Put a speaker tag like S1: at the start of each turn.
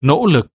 S1: nỗ lực.